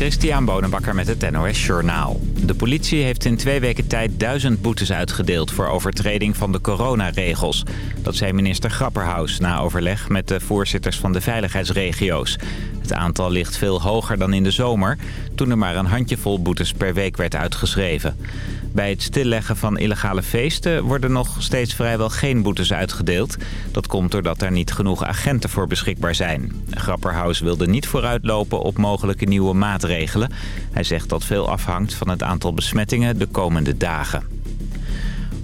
Christian Bonenbakker met het NOS Journaal. De politie heeft in twee weken tijd duizend boetes uitgedeeld... voor overtreding van de coronaregels. Dat zei minister Grapperhaus na overleg met de voorzitters van de veiligheidsregio's. Het aantal ligt veel hoger dan in de zomer... toen er maar een handjevol boetes per week werd uitgeschreven. Bij het stilleggen van illegale feesten worden nog steeds vrijwel geen boetes uitgedeeld. Dat komt doordat er niet genoeg agenten voor beschikbaar zijn. Grapperhaus wilde niet vooruitlopen op mogelijke nieuwe maatregelen. Hij zegt dat veel afhangt van het aantal besmettingen de komende dagen.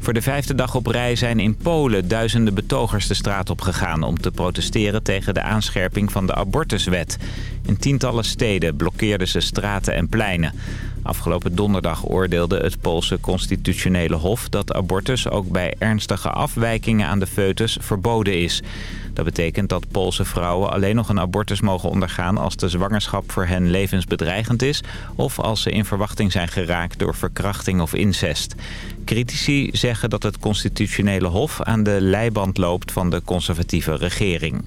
Voor de vijfde dag op rij zijn in Polen duizenden betogers de straat op gegaan... om te protesteren tegen de aanscherping van de abortuswet. In tientallen steden blokkeerden ze straten en pleinen. Afgelopen donderdag oordeelde het Poolse constitutionele hof... dat abortus ook bij ernstige afwijkingen aan de foetus verboden is. Dat betekent dat Poolse vrouwen alleen nog een abortus mogen ondergaan... als de zwangerschap voor hen levensbedreigend is... of als ze in verwachting zijn geraakt door verkrachting of incest. Critici zeggen dat het constitutionele hof aan de leiband loopt van de conservatieve regering.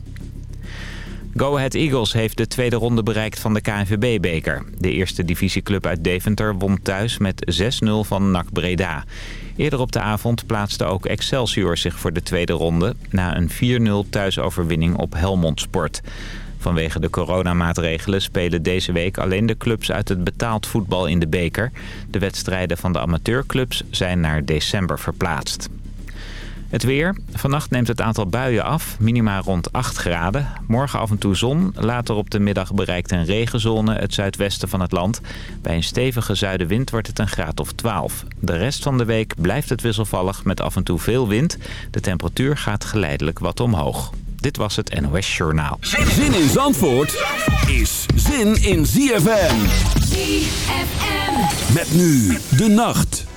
Go Ahead Eagles heeft de tweede ronde bereikt van de KNVB-beker. De eerste divisieclub uit Deventer won thuis met 6-0 van NAC Breda. Eerder op de avond plaatste ook Excelsior zich voor de tweede ronde... na een 4-0 thuisoverwinning op Helmond Sport. Vanwege de coronamaatregelen spelen deze week alleen de clubs uit het betaald voetbal in de beker. De wedstrijden van de amateurclubs zijn naar december verplaatst. Het weer. Vannacht neemt het aantal buien af, minima rond 8 graden. Morgen af en toe zon. Later op de middag bereikt een regenzone het zuidwesten van het land. Bij een stevige zuidenwind wordt het een graad of 12. De rest van de week blijft het wisselvallig met af en toe veel wind. De temperatuur gaat geleidelijk wat omhoog. Dit was het NOS Journaal. Zin in Zandvoort is zin in ZFM. ZFM. Met nu de nacht.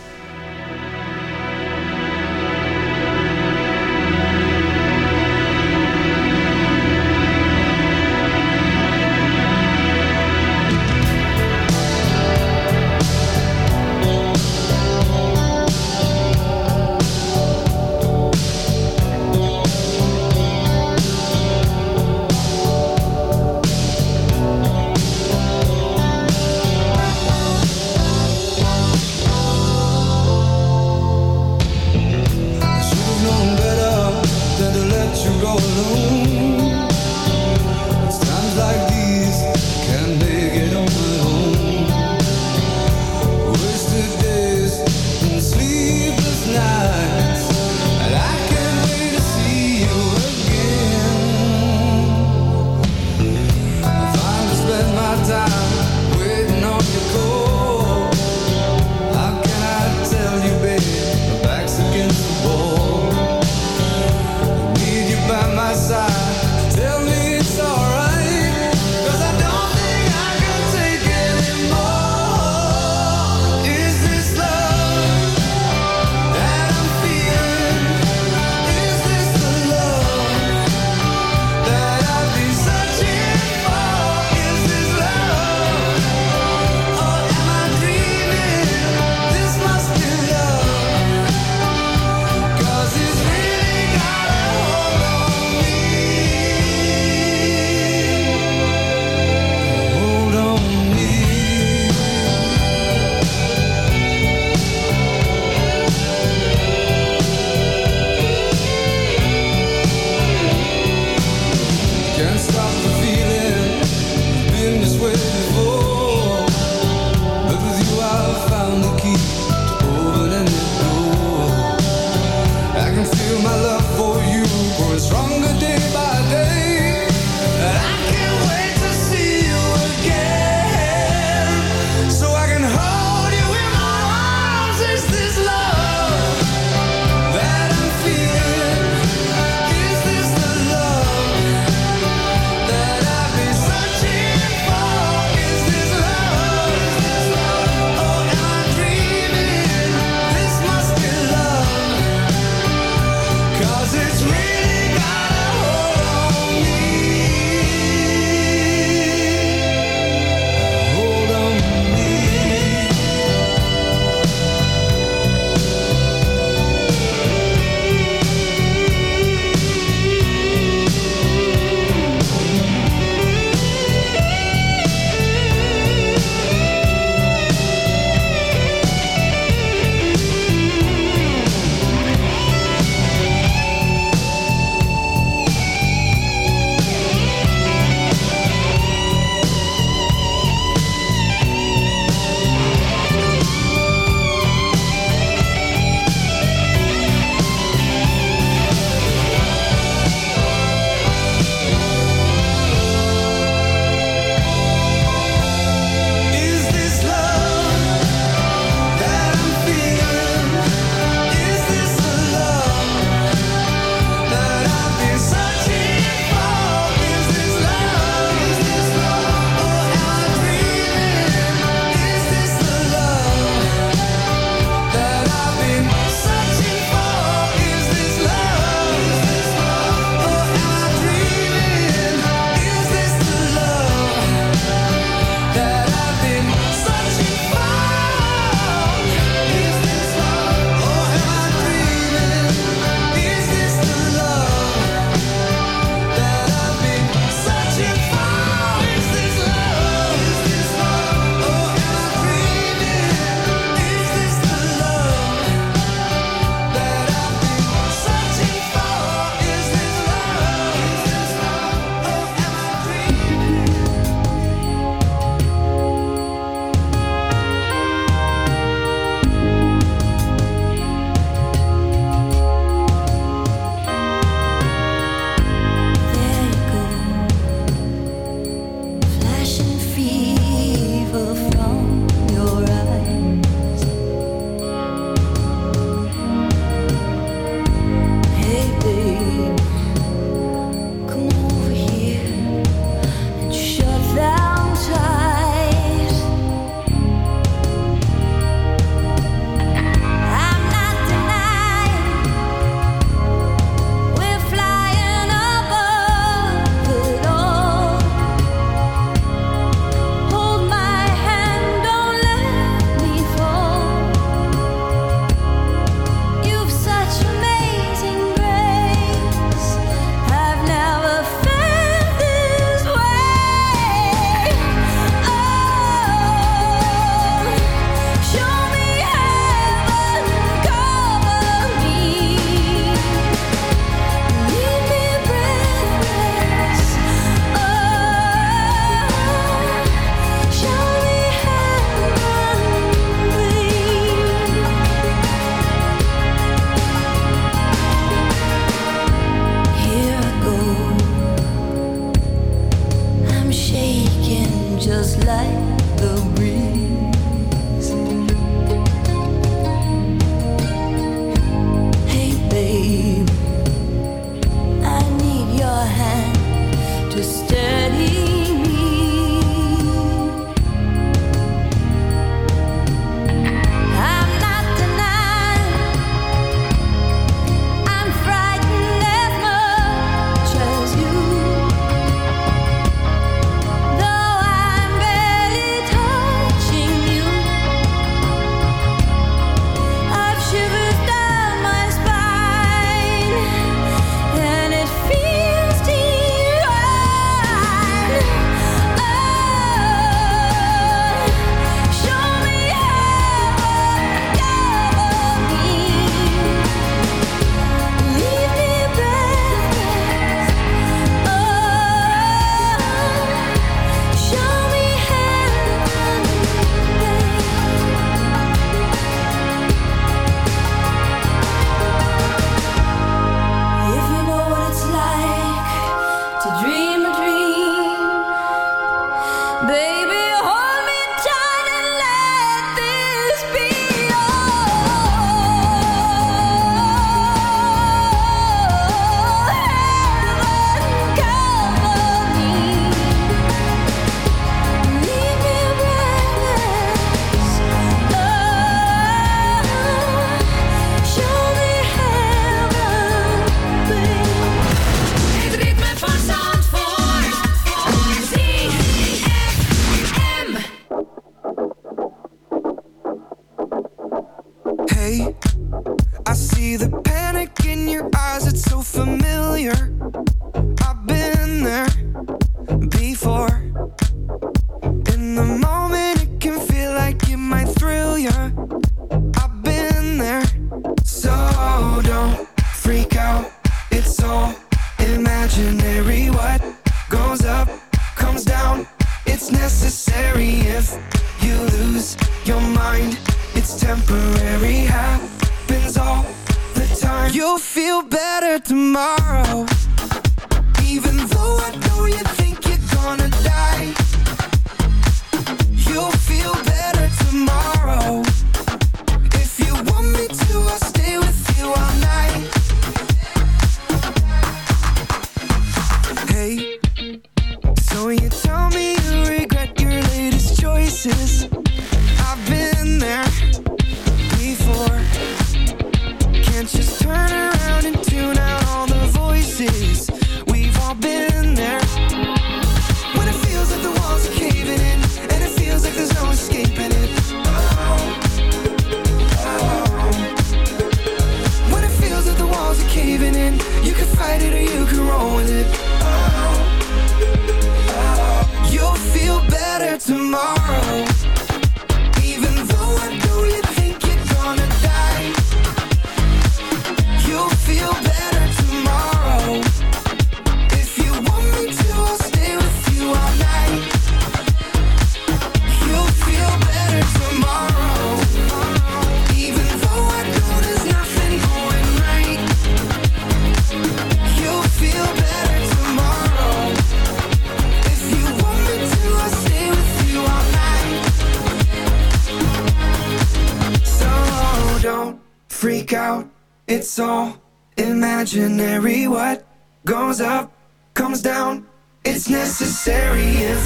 comes up, comes down. It's necessary if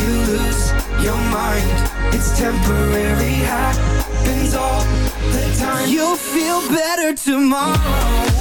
you lose your mind. It's temporary, happens all the time. You'll feel better tomorrow.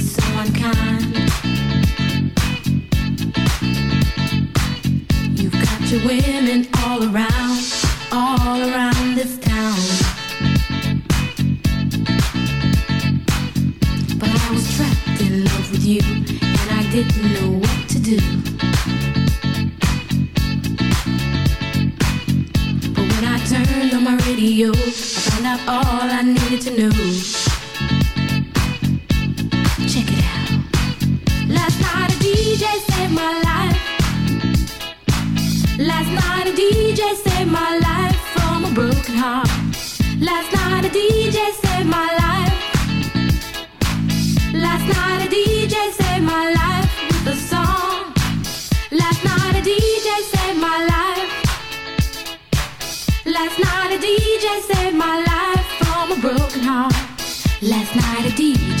so unkind. You've got your women all around, all around this town.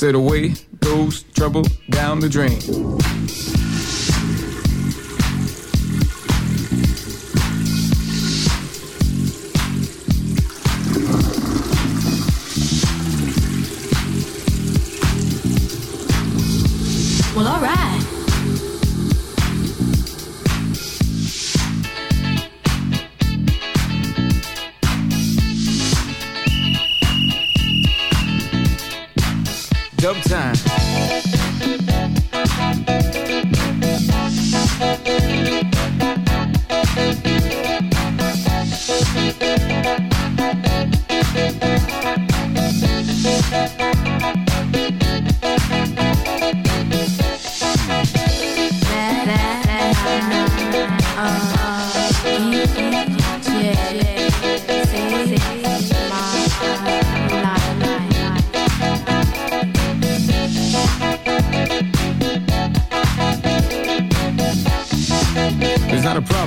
said away goes trouble down the drain. Well, alright. dumb time.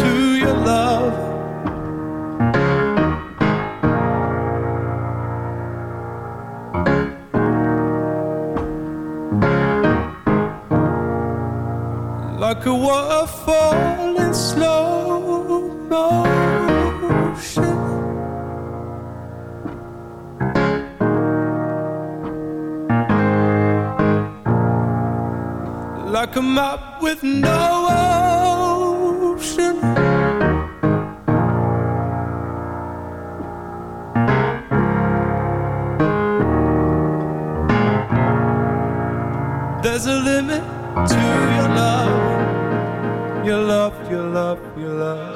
To your love. Like a waterfall in slow motion. Like a map with no ocean. Limit to your love, your love, your love, your love.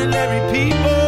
ordinary people.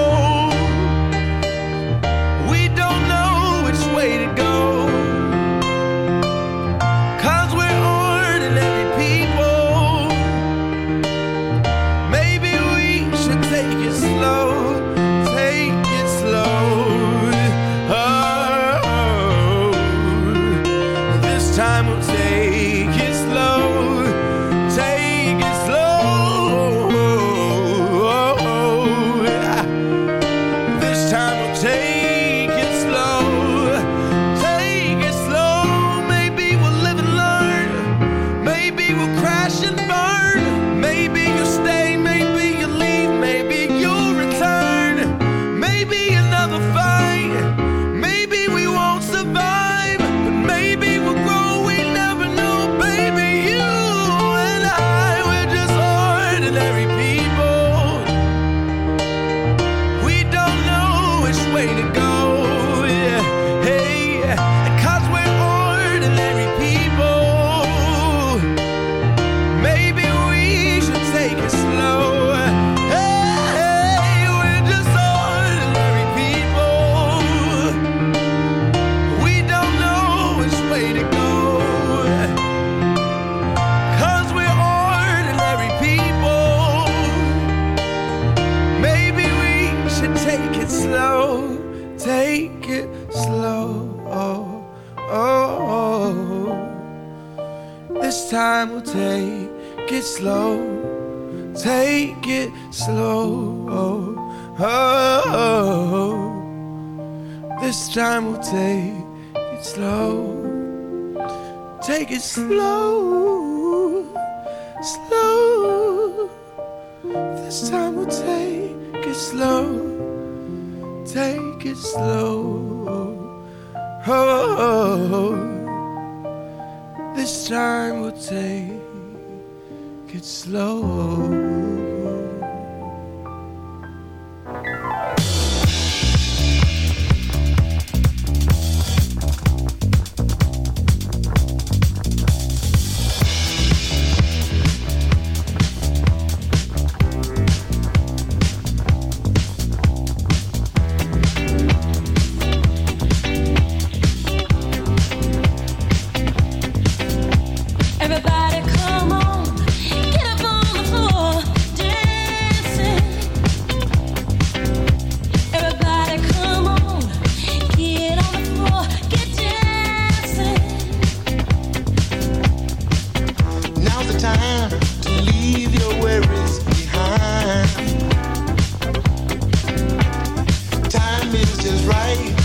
the time to leave your worries behind. Time is just right.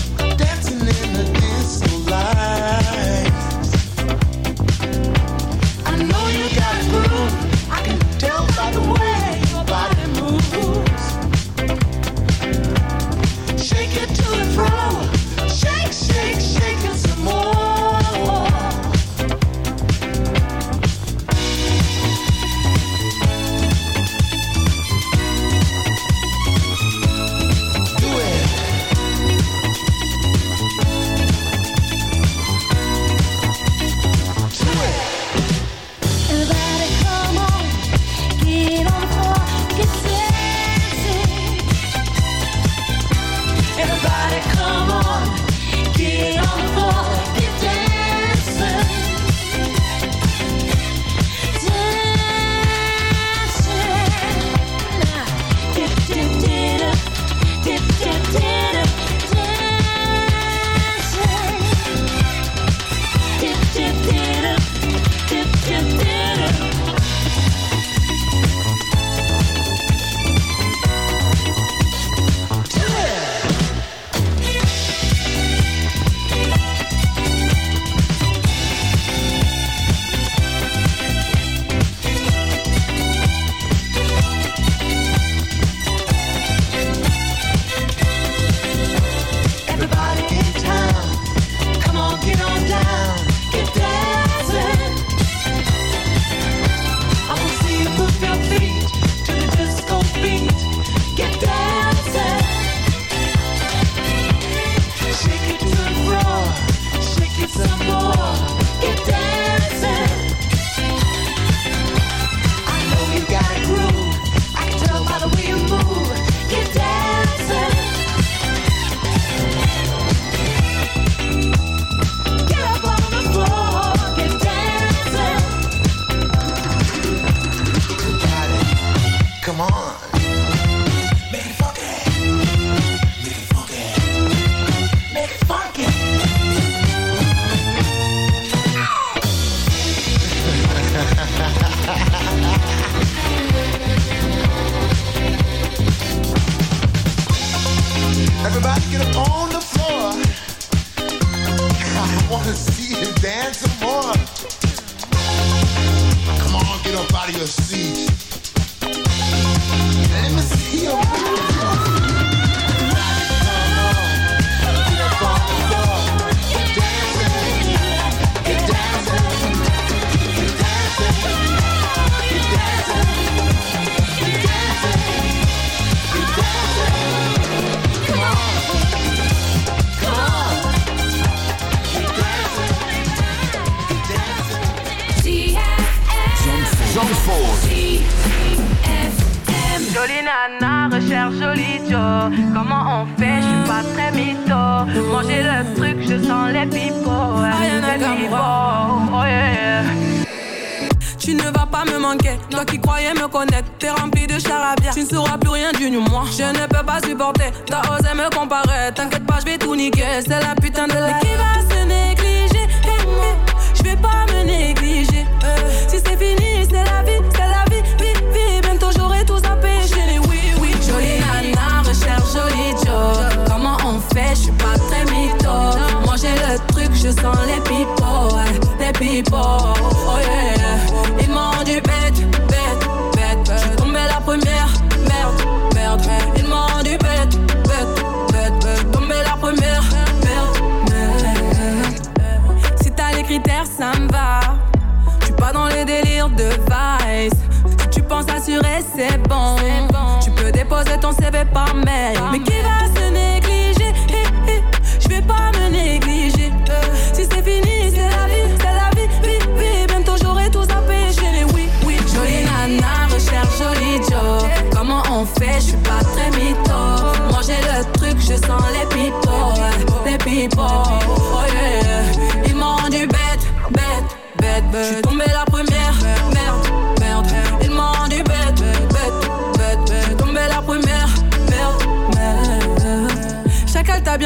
I'm mad.